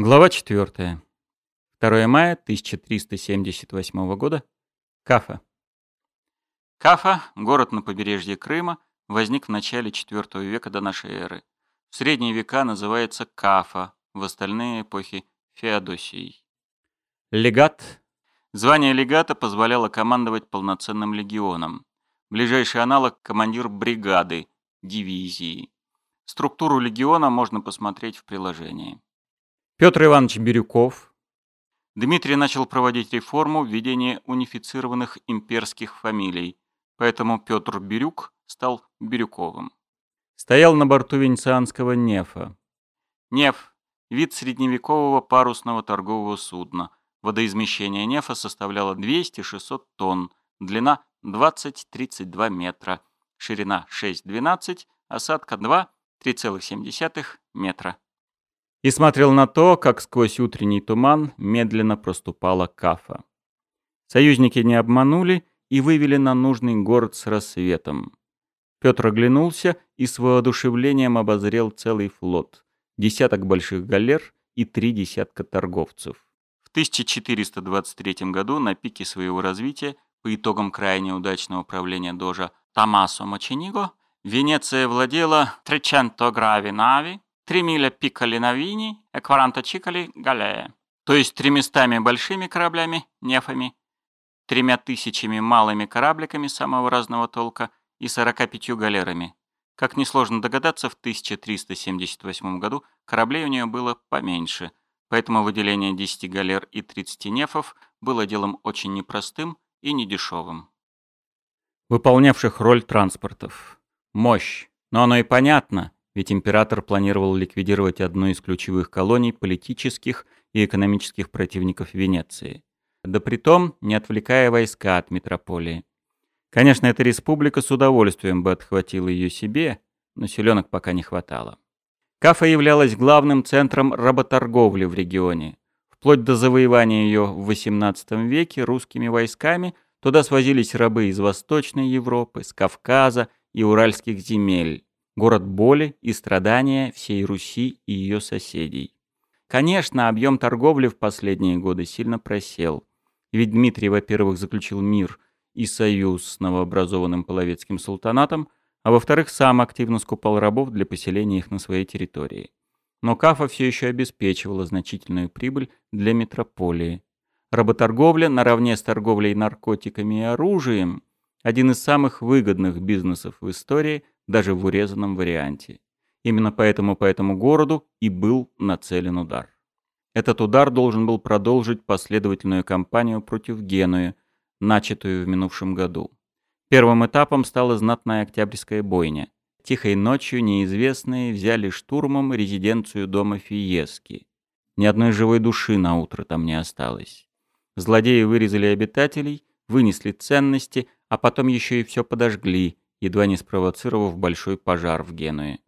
Глава 4. 2 мая 1378 года. Кафа. Кафа, город на побережье Крыма, возник в начале IV века до нашей эры. В средние века называется Кафа, в остальные эпохи – Феодосией. Легат. Звание легата позволяло командовать полноценным легионом. Ближайший аналог – командир бригады, дивизии. Структуру легиона можно посмотреть в приложении. Петр Иванович Бирюков. Дмитрий начал проводить реформу введения унифицированных имперских фамилий, поэтому Петр Бирюк стал Бирюковым. Стоял на борту венецианского Нефа. Неф – вид средневекового парусного торгового судна. Водоизмещение Нефа составляло 200-600 тонн, длина 20-32 метра, ширина 6-12, осадка 2-3,7 метра и смотрел на то, как сквозь утренний туман медленно проступала Кафа. Союзники не обманули и вывели на нужный город с рассветом. Петр оглянулся и с воодушевлением обозрел целый флот, десяток больших галер и три десятка торговцев. В 1423 году, на пике своего развития, по итогам крайне удачного правления дожа Томасо Мочениго, Венеция владела Треченто Грави Нави, 3 миля пикали на Вини, 40 чикали галея. То есть тремястами большими кораблями, нефами, тремя тысячами малыми корабликами самого разного толка и 45 галерами. Как несложно догадаться, в 1378 году кораблей у нее было поменьше, поэтому выделение 10 галер и 30 нефов было делом очень непростым и недешевым. Выполнявших роль транспортов. Мощь. Но оно и понятно – ведь император планировал ликвидировать одну из ключевых колоний политических и экономических противников Венеции. Да притом, не отвлекая войска от метрополии. Конечно, эта республика с удовольствием бы отхватила ее себе, но селенок пока не хватало. Кафа являлась главным центром работорговли в регионе. Вплоть до завоевания ее в XVIII веке русскими войсками туда свозились рабы из Восточной Европы, с Кавказа и Уральских земель город боли и страдания всей Руси и ее соседей. Конечно, объем торговли в последние годы сильно просел. Ведь Дмитрий, во-первых, заключил мир и союз с новообразованным половецким султанатом, а во-вторых, сам активно скупал рабов для поселения их на своей территории. Но Кафа все еще обеспечивала значительную прибыль для метрополии. Работорговля наравне с торговлей наркотиками и оружием – один из самых выгодных бизнесов в истории – даже в урезанном варианте. Именно поэтому по этому городу и был нацелен удар. Этот удар должен был продолжить последовательную кампанию против Генуи, начатую в минувшем году. Первым этапом стала знатная октябрьская бойня. Тихой ночью неизвестные взяли штурмом резиденцию дома Фиески. Ни одной живой души на утро там не осталось. Злодеи вырезали обитателей, вынесли ценности, а потом еще и все подожгли, едва не спровоцировав большой пожар в Генуе.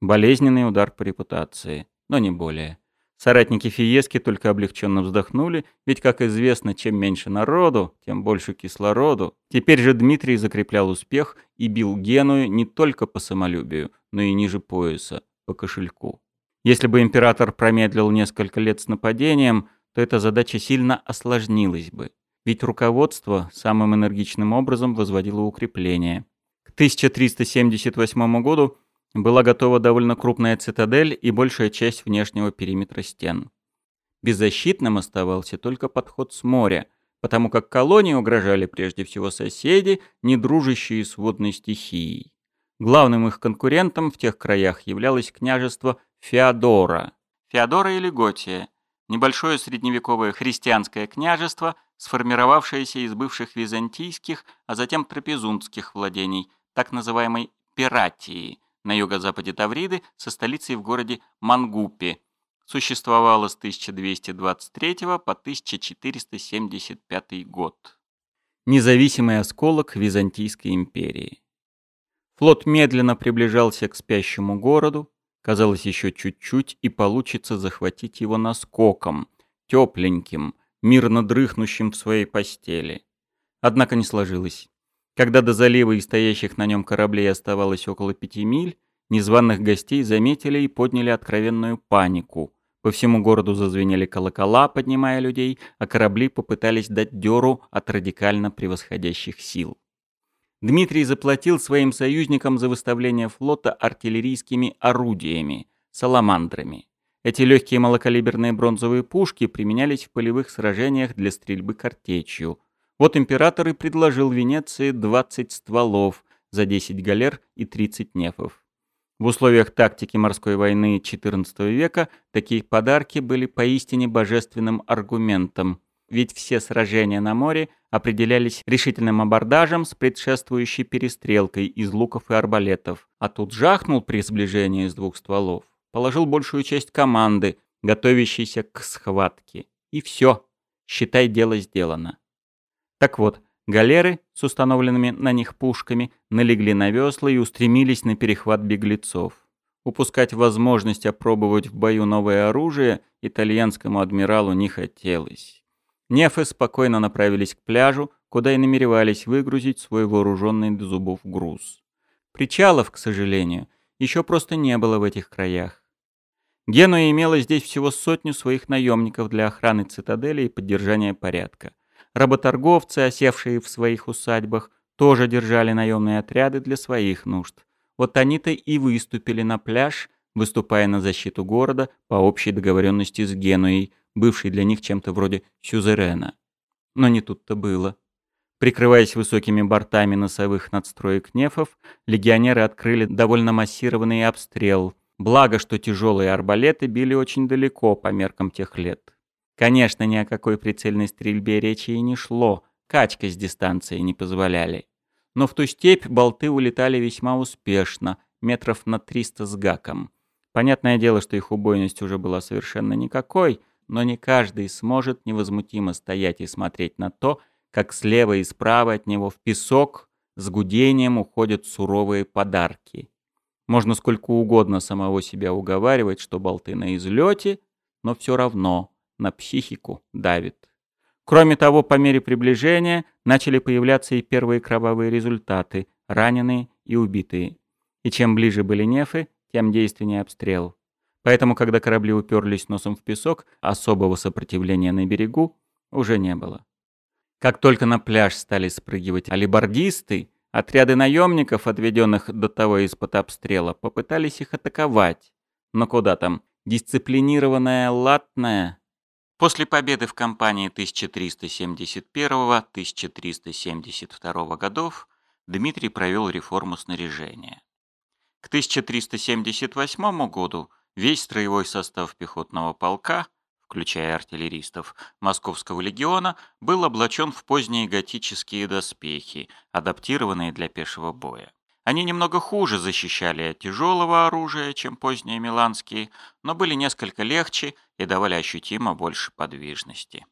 Болезненный удар по репутации, но не более. Соратники Фиески только облегченно вздохнули, ведь, как известно, чем меньше народу, тем больше кислороду. Теперь же Дмитрий закреплял успех и бил Геную не только по самолюбию, но и ниже пояса, по кошельку. Если бы император промедлил несколько лет с нападением, то эта задача сильно осложнилась бы. Ведь руководство самым энергичным образом возводило укрепления. К 1378 году была готова довольно крупная цитадель и большая часть внешнего периметра стен. Беззащитным оставался только подход с моря, потому как колонии угрожали прежде всего соседи, не дружащие с водной стихией. Главным их конкурентом в тех краях являлось княжество Феодора. Феодора или Готия – небольшое средневековое христианское княжество, сформировавшееся из бывших византийских, а затем трапезундских владений – так называемой Пиратии на юго-западе Тавриды со столицей в городе Мангупе. Существовала с 1223 по 1475 год. Независимый осколок Византийской империи. Флот медленно приближался к спящему городу. Казалось, еще чуть-чуть и получится захватить его наскоком, тепленьким, мирно дрыхнущим в своей постели. Однако не сложилось. Когда до залива и стоящих на нем кораблей оставалось около пяти миль, незваных гостей заметили и подняли откровенную панику. По всему городу зазвенели колокола, поднимая людей, а корабли попытались дать дёру от радикально превосходящих сил. Дмитрий заплатил своим союзникам за выставление флота артиллерийскими орудиями, саламандрами. Эти легкие малокалиберные бронзовые пушки применялись в полевых сражениях для стрельбы картечью. Вот император и предложил Венеции 20 стволов за 10 галер и 30 нефов. В условиях тактики морской войны XIV века такие подарки были поистине божественным аргументом, ведь все сражения на море определялись решительным абордажем с предшествующей перестрелкой из луков и арбалетов, а тут жахнул при сближении с двух стволов, положил большую часть команды, готовящейся к схватке. И все, считай, дело сделано. Так вот, Галеры с установленными на них пушками налегли на весла и устремились на перехват беглецов. Упускать возможность опробовать в бою новое оружие итальянскому адмиралу не хотелось. Нефы спокойно направились к пляжу, куда и намеревались выгрузить свой вооруженный до зубов груз. Причалов, к сожалению, еще просто не было в этих краях. Генуя имела здесь всего сотню своих наемников для охраны цитадели и поддержания порядка. Работорговцы, осевшие в своих усадьбах, тоже держали наемные отряды для своих нужд. Вот они-то и выступили на пляж, выступая на защиту города по общей договоренности с Генуей, бывшей для них чем-то вроде сюзерена. Но не тут-то было. Прикрываясь высокими бортами носовых надстроек нефов, легионеры открыли довольно массированный обстрел. Благо, что тяжелые арбалеты били очень далеко по меркам тех лет. Конечно, ни о какой прицельной стрельбе речи и не шло, качка с дистанции не позволяли. Но в ту степь болты улетали весьма успешно, метров на 300 с гаком. Понятное дело, что их убойность уже была совершенно никакой, но не каждый сможет невозмутимо стоять и смотреть на то, как слева и справа от него в песок с гудением уходят суровые подарки. Можно сколько угодно самого себя уговаривать, что болты на излете, но все равно на психику давит. Кроме того, по мере приближения начали появляться и первые кровавые результаты, раненые и убитые. И чем ближе были нефы, тем действеннее обстрел. Поэтому, когда корабли уперлись носом в песок, особого сопротивления на берегу уже не было. Как только на пляж стали спрыгивать алибардисты, отряды наемников, отведенных до того из-под обстрела, попытались их атаковать. Но куда там, дисциплинированная латная После победы в кампании 1371-1372 годов Дмитрий провел реформу снаряжения. К 1378 году весь строевой состав пехотного полка, включая артиллеристов, Московского легиона, был облачен в поздние готические доспехи, адаптированные для пешего боя. Они немного хуже защищали от тяжелого оружия, чем поздние миланские, но были несколько легче и давали ощутимо больше подвижности.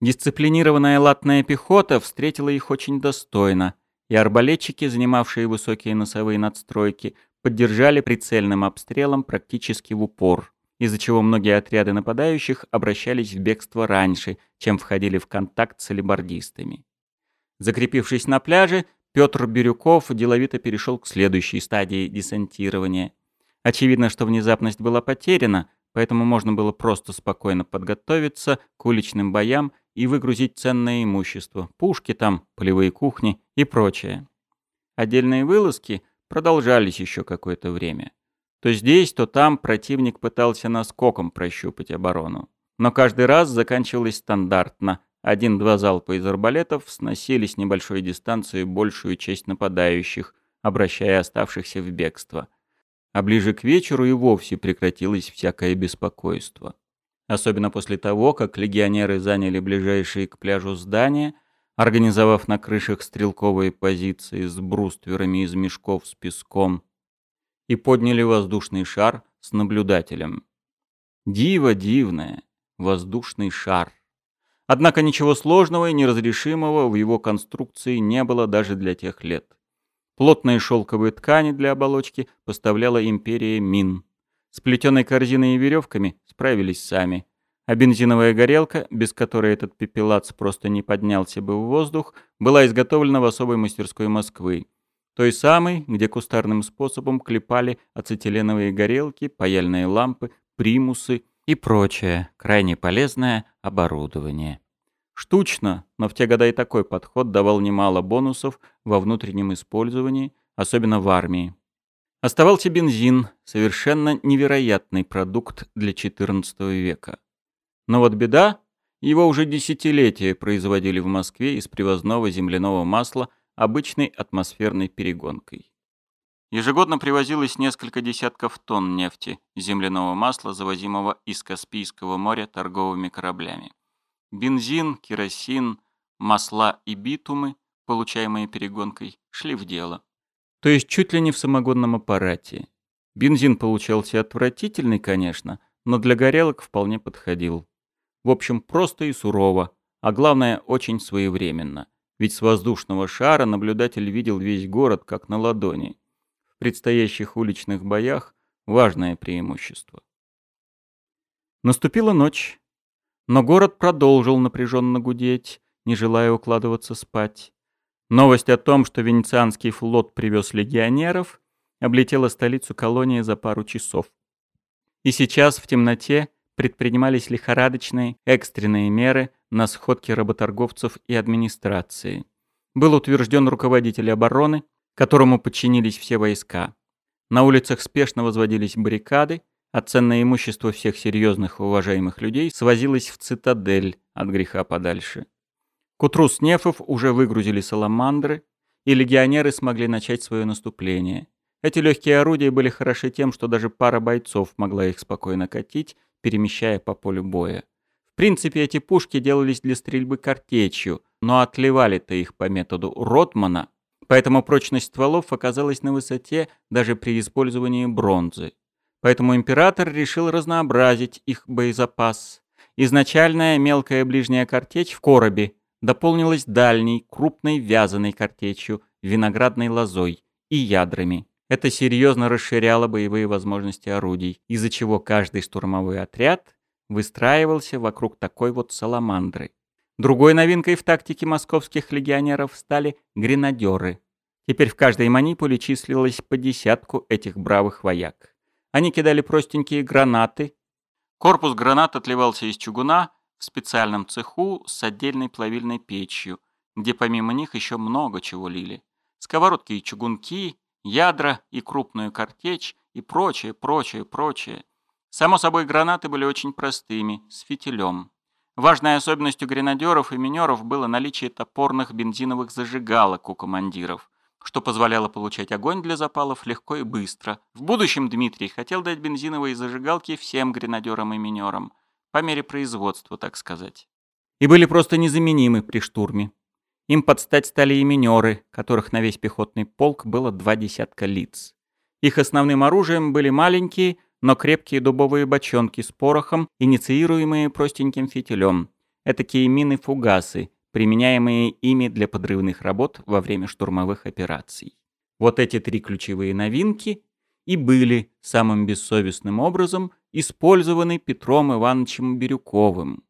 Дисциплинированная латная пехота встретила их очень достойно, и арбалетчики, занимавшие высокие носовые надстройки, поддержали прицельным обстрелом практически в упор, из-за чего многие отряды нападающих обращались в бегство раньше, чем входили в контакт с алибардистами. Закрепившись на пляже, Петр Бирюков деловито перешел к следующей стадии десантирования. Очевидно, что внезапность была потеряна, поэтому можно было просто спокойно подготовиться к уличным боям и выгрузить ценное имущество, пушки там, полевые кухни и прочее. Отдельные вылазки продолжались еще какое-то время. То здесь, то там противник пытался наскоком прощупать оборону. Но каждый раз заканчивалось стандартно один-два залпа из арбалетов сносили с небольшой дистанции большую часть нападающих, обращая оставшихся в бегство. А ближе к вечеру и вовсе прекратилось всякое беспокойство. Особенно после того, как легионеры заняли ближайшие к пляжу здания, организовав на крышах стрелковые позиции с брустверами из мешков с песком, и подняли воздушный шар с наблюдателем. Диво дивное, воздушный шар. Однако ничего сложного и неразрешимого в его конструкции не было даже для тех лет. Плотные шелковые ткани для оболочки поставляла империя Мин. С плетеной корзиной и веревками справились сами. А бензиновая горелка, без которой этот пепелац просто не поднялся бы в воздух, была изготовлена в особой мастерской Москвы. Той самой, где кустарным способом клепали ацетиленовые горелки, паяльные лампы, примусы и прочее, крайне полезное оборудование. Штучно, но в те годы и такой подход давал немало бонусов во внутреннем использовании, особенно в армии. Оставался бензин, совершенно невероятный продукт для XIV века. Но вот беда, его уже десятилетия производили в Москве из привозного земляного масла обычной атмосферной перегонкой. Ежегодно привозилось несколько десятков тонн нефти, земляного масла, завозимого из Каспийского моря торговыми кораблями. Бензин, керосин, масла и битумы, получаемые перегонкой, шли в дело. То есть чуть ли не в самогонном аппарате. Бензин получался отвратительный, конечно, но для горелок вполне подходил. В общем, просто и сурово, а главное, очень своевременно. Ведь с воздушного шара наблюдатель видел весь город как на ладони. В предстоящих уличных боях важное преимущество. Наступила ночь. Но город продолжил напряженно гудеть, не желая укладываться спать. Новость о том, что венецианский флот привез легионеров, облетела столицу колонии за пару часов. И сейчас в темноте предпринимались лихорадочные экстренные меры на сходке работорговцев и администрации. Был утвержден руководитель обороны, которому подчинились все войска. На улицах спешно возводились баррикады, а ценное имущество всех серьезных и уважаемых людей свозилось в цитадель от греха подальше. К утру с нефов уже выгрузили саламандры, и легионеры смогли начать свое наступление. Эти легкие орудия были хороши тем, что даже пара бойцов могла их спокойно катить, перемещая по полю боя. Принципе, эти пушки делались для стрельбы картечью, но отливали-то их по методу Ротмана, поэтому прочность стволов оказалась на высоте даже при использовании бронзы. Поэтому император решил разнообразить их боезапас. Изначальная мелкая ближняя картечь в коробе дополнилась дальней, крупной вязаной картечью, виноградной лозой и ядрами. Это серьезно расширяло боевые возможности орудий, из-за чего каждый штурмовой отряд выстраивался вокруг такой вот саламандры. Другой новинкой в тактике московских легионеров стали гренадеры. Теперь в каждой манипуле числилось по десятку этих бравых вояк. Они кидали простенькие гранаты. Корпус гранат отливался из чугуна в специальном цеху с отдельной плавильной печью, где помимо них еще много чего лили. Сковородки и чугунки, ядра и крупную картечь и прочее, прочее, прочее. Само собой, гранаты были очень простыми, с фитилем. Важной особенностью гренадеров и минеров было наличие топорных бензиновых зажигалок у командиров что позволяло получать огонь для запалов легко и быстро. В будущем Дмитрий хотел дать бензиновые зажигалки всем гренадерам и минерам, по мере производства, так сказать. И были просто незаменимы при штурме. Им подстать стали и минеры, которых на весь пехотный полк было два десятка лиц. Их основным оружием были маленькие, но крепкие дубовые бочонки с порохом, инициируемые простеньким фитилем. Этакие мины-фугасы, применяемые ими для подрывных работ во время штурмовых операций. Вот эти три ключевые новинки и были самым бессовестным образом использованы Петром Ивановичем Бирюковым.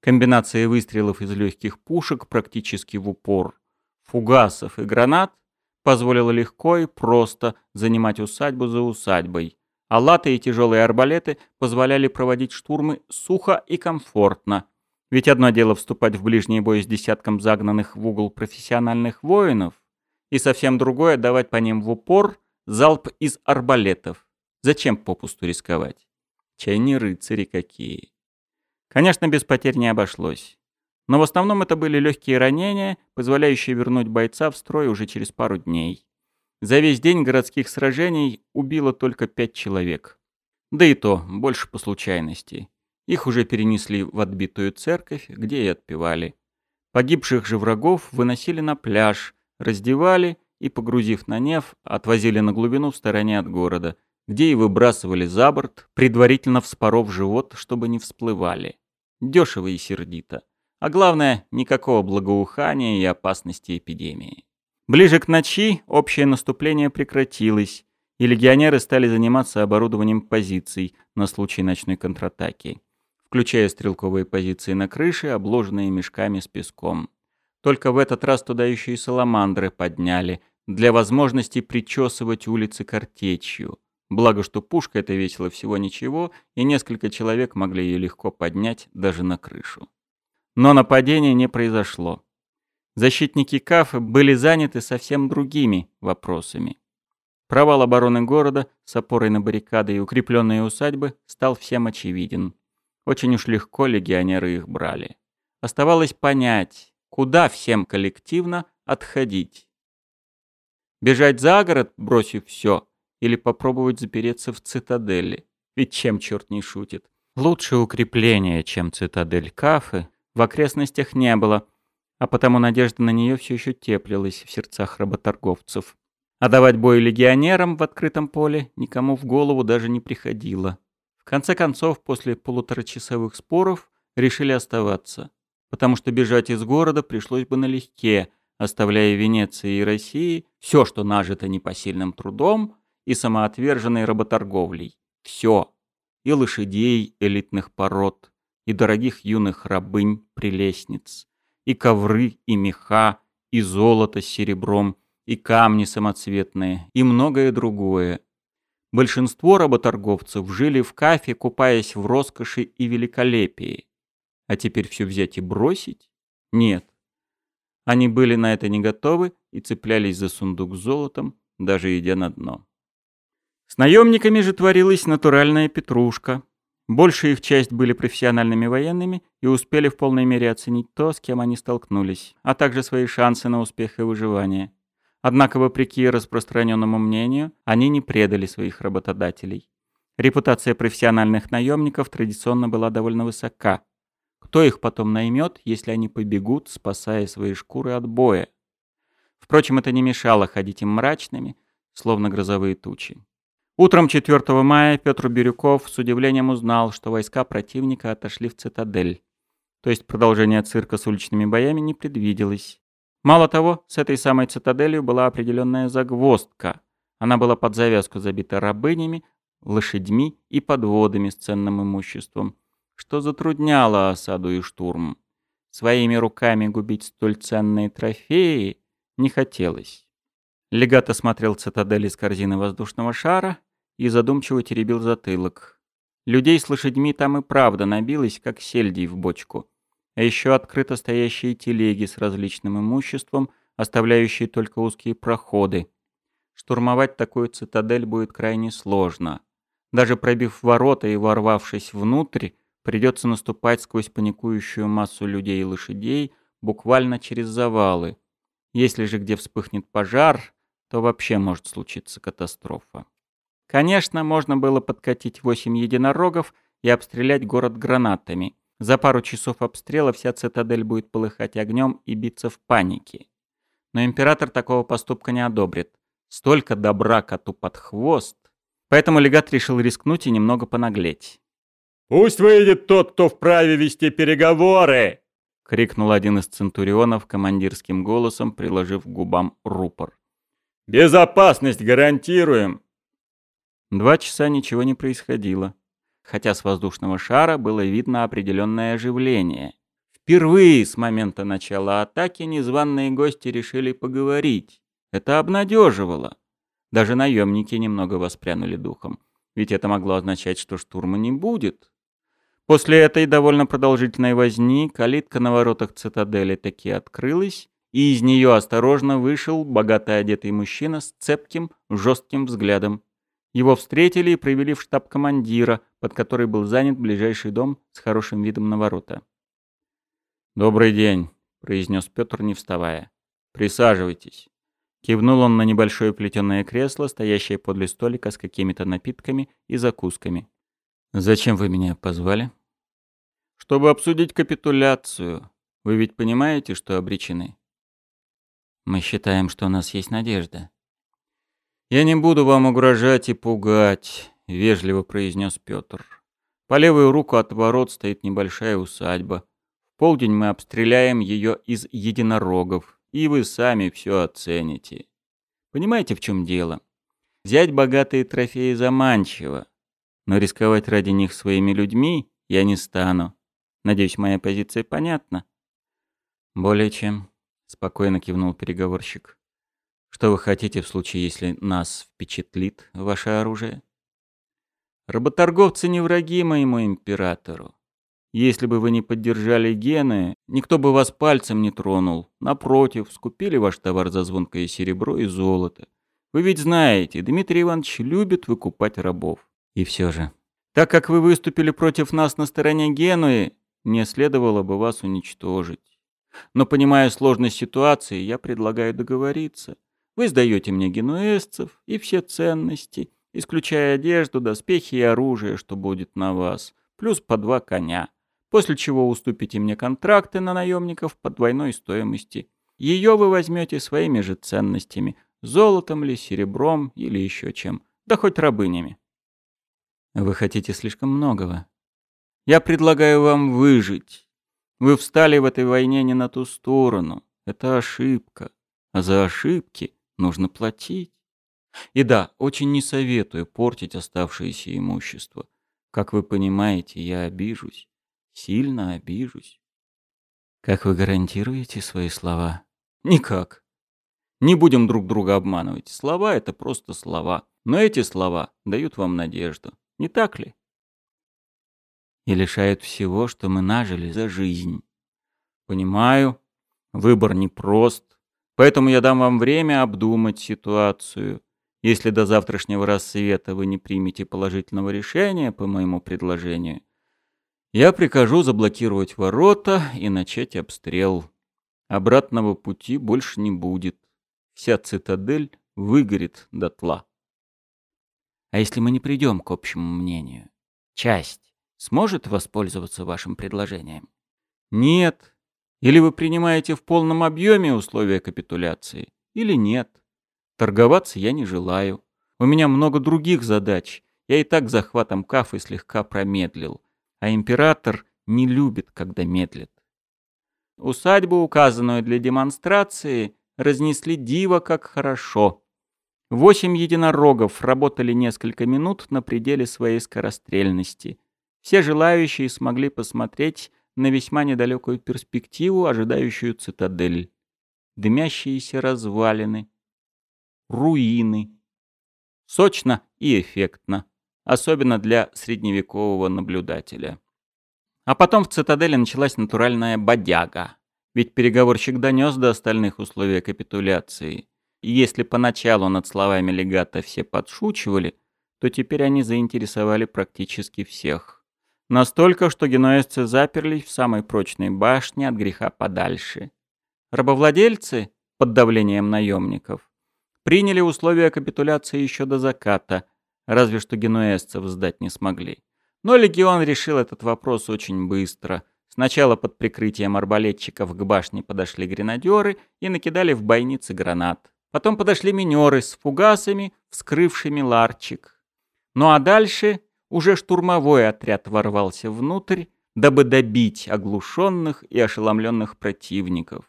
Комбинация выстрелов из легких пушек практически в упор, фугасов и гранат позволила легко и просто занимать усадьбу за усадьбой, а латы и тяжелые арбалеты позволяли проводить штурмы сухо и комфортно, ведь одно дело вступать в ближний бой с десятком загнанных в угол профессиональных воинов, и совсем другое давать по ним в упор залп из арбалетов. Зачем попусту рисковать? Чай не рыцари какие. Конечно, без потерь не обошлось. Но в основном это были легкие ранения, позволяющие вернуть бойца в строй уже через пару дней. За весь день городских сражений убило только пять человек. Да и то, больше по случайности. Их уже перенесли в отбитую церковь, где и отпевали. Погибших же врагов выносили на пляж, раздевали и, погрузив на неф, отвозили на глубину в стороне от города, где и выбрасывали за борт, предварительно вспоров живот, чтобы не всплывали. Дешево и сердито. А главное, никакого благоухания и опасности эпидемии. Ближе к ночи общее наступление прекратилось, и легионеры стали заниматься оборудованием позиций на случай ночной контратаки включая стрелковые позиции на крыше, обложенные мешками с песком. Только в этот раз туда еще и саламандры подняли, для возможности причесывать улицы картечью. Благо, что пушка эта весила всего ничего, и несколько человек могли ее легко поднять даже на крышу. Но нападение не произошло. Защитники Кафы были заняты совсем другими вопросами. Провал обороны города с опорой на баррикады и укрепленные усадьбы стал всем очевиден. Очень уж легко легионеры их брали. Оставалось понять, куда всем коллективно отходить. Бежать за город, бросив все, или попробовать запереться в цитадели. Ведь чем черт не шутит. Лучше укрепление, чем цитадель Кафы, в окрестностях не было, а потому надежда на нее все еще теплилась в сердцах работорговцев. А давать бой легионерам в открытом поле никому в голову даже не приходило. В конце концов, после полуторачасовых споров решили оставаться, потому что бежать из города пришлось бы налегке, оставляя Венеции и России все, что нажито непосильным трудом и самоотверженной работорговлей. Все. И лошадей элитных пород, и дорогих юных рабынь-прелестниц, и ковры, и меха, и золото с серебром, и камни самоцветные, и многое другое. Большинство работорговцев жили в кафе, купаясь в роскоши и великолепии. А теперь все взять и бросить? Нет. Они были на это не готовы и цеплялись за сундук с золотом, даже идя на дно. С наемниками же творилась натуральная петрушка. Большая их часть были профессиональными военными и успели в полной мере оценить то, с кем они столкнулись, а также свои шансы на успех и выживание. Однако, вопреки распространенному мнению, они не предали своих работодателей. Репутация профессиональных наемников традиционно была довольно высока. Кто их потом наймет, если они побегут, спасая свои шкуры от боя? Впрочем, это не мешало ходить им мрачными, словно грозовые тучи. Утром 4 мая Петр Бирюков с удивлением узнал, что войска противника отошли в цитадель. То есть продолжение цирка с уличными боями не предвиделось. Мало того, с этой самой цитаделью была определенная загвоздка. Она была под завязку забита рабынями, лошадьми и подводами с ценным имуществом, что затрудняло осаду и штурм. Своими руками губить столь ценные трофеи не хотелось. Легат осмотрел цитадель из корзины воздушного шара и задумчиво теребил затылок. Людей с лошадьми там и правда набилось, как сельдей в бочку. А еще открыто стоящие телеги с различным имуществом, оставляющие только узкие проходы. Штурмовать такую цитадель будет крайне сложно. Даже пробив ворота и ворвавшись внутрь, придется наступать сквозь паникующую массу людей и лошадей буквально через завалы. Если же где вспыхнет пожар, то вообще может случиться катастрофа. Конечно, можно было подкатить восемь единорогов и обстрелять город гранатами. За пару часов обстрела вся цитадель будет полыхать огнем и биться в панике. Но император такого поступка не одобрит. Столько добра коту под хвост. Поэтому легат решил рискнуть и немного понаглеть. «Пусть выйдет тот, кто вправе вести переговоры!» — крикнул один из центурионов командирским голосом, приложив к губам рупор. «Безопасность гарантируем!» Два часа ничего не происходило, хотя с воздушного шара было видно определенное оживление. Впервые с момента начала атаки незваные гости решили поговорить. Это обнадеживало. Даже наемники немного воспрянули духом, ведь это могло означать, что штурма не будет. После этой довольно продолжительной возни калитка на воротах цитадели таки открылась, и из нее осторожно вышел богато одетый мужчина с цепким, жестким взглядом. Его встретили и привели в штаб командира, под который был занят ближайший дом с хорошим видом на ворота. «Добрый день», — произнес Петр, не вставая. «Присаживайтесь». Кивнул он на небольшое плетеное кресло, стоящее подле столика с какими-то напитками и закусками. «Зачем вы меня позвали?» «Чтобы обсудить капитуляцию. Вы ведь понимаете, что обречены?» «Мы считаем, что у нас есть надежда», «Я не буду вам угрожать и пугать», — вежливо произнес Петр. «По левую руку от ворот стоит небольшая усадьба. В полдень мы обстреляем ее из единорогов, и вы сами все оцените. Понимаете, в чем дело? Взять богатые трофеи заманчиво, но рисковать ради них своими людьми я не стану. Надеюсь, моя позиция понятна?» «Более чем», — спокойно кивнул переговорщик. Что вы хотите в случае, если нас впечатлит ваше оружие? Работорговцы не враги моему императору. Если бы вы не поддержали гены, никто бы вас пальцем не тронул. Напротив, скупили ваш товар за звонкое серебро и золото. Вы ведь знаете, Дмитрий Иванович любит выкупать рабов. И все же, так как вы выступили против нас на стороне Генуи, не следовало бы вас уничтожить. Но понимая сложность ситуации, я предлагаю договориться. Вы сдаете мне генуэзцев и все ценности, исключая одежду, доспехи и оружие, что будет на вас, плюс по два коня после чего уступите мне контракты на наемников по двойной стоимости. Ее вы возьмете своими же ценностями, золотом ли, серебром или еще чем, да хоть рабынями. Вы хотите слишком многого. Я предлагаю вам выжить. Вы встали в этой войне не на ту сторону. Это ошибка. А за ошибки нужно платить. И да, очень не советую портить оставшееся имущество. Как вы понимаете, я обижусь сильно обижусь. Как вы гарантируете свои слова? Никак. Не будем друг друга обманывать. Слова — это просто слова. Но эти слова дают вам надежду. Не так ли? И лишают всего, что мы нажили за жизнь. Понимаю, выбор непрост. Поэтому я дам вам время обдумать ситуацию. Если до завтрашнего рассвета вы не примете положительного решения по моему предложению, я прикажу заблокировать ворота и начать обстрел. Обратного пути больше не будет. Вся цитадель выгорит дотла. А если мы не придем к общему мнению? Часть сможет воспользоваться вашим предложением? Нет. Или вы принимаете в полном объеме условия капитуляции, или нет. Торговаться я не желаю. У меня много других задач. Я и так захватом кафы слегка промедлил а император не любит, когда медлит. Усадьбу, указанную для демонстрации, разнесли диво как хорошо. Восемь единорогов работали несколько минут на пределе своей скорострельности. Все желающие смогли посмотреть на весьма недалекую перспективу, ожидающую цитадель. Дымящиеся развалины, руины. Сочно и эффектно особенно для средневекового наблюдателя. А потом в цитадели началась натуральная бодяга. Ведь переговорщик донес до остальных условия капитуляции. И если поначалу над словами легата все подшучивали, то теперь они заинтересовали практически всех. Настолько, что генуэзцы заперлись в самой прочной башне от греха подальше. Рабовладельцы, под давлением наемников, приняли условия капитуляции еще до заката – Разве что генуэзцев сдать не смогли. Но легион решил этот вопрос очень быстро. Сначала под прикрытием арбалетчиков к башне подошли гренадеры и накидали в бойницы гранат. Потом подошли минеры с фугасами, вскрывшими ларчик. Ну а дальше уже штурмовой отряд ворвался внутрь, дабы добить оглушенных и ошеломленных противников.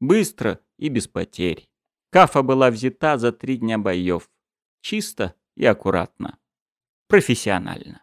Быстро и без потерь. Кафа была взята за три дня боев. Чисто и аккуратно. Профессионально.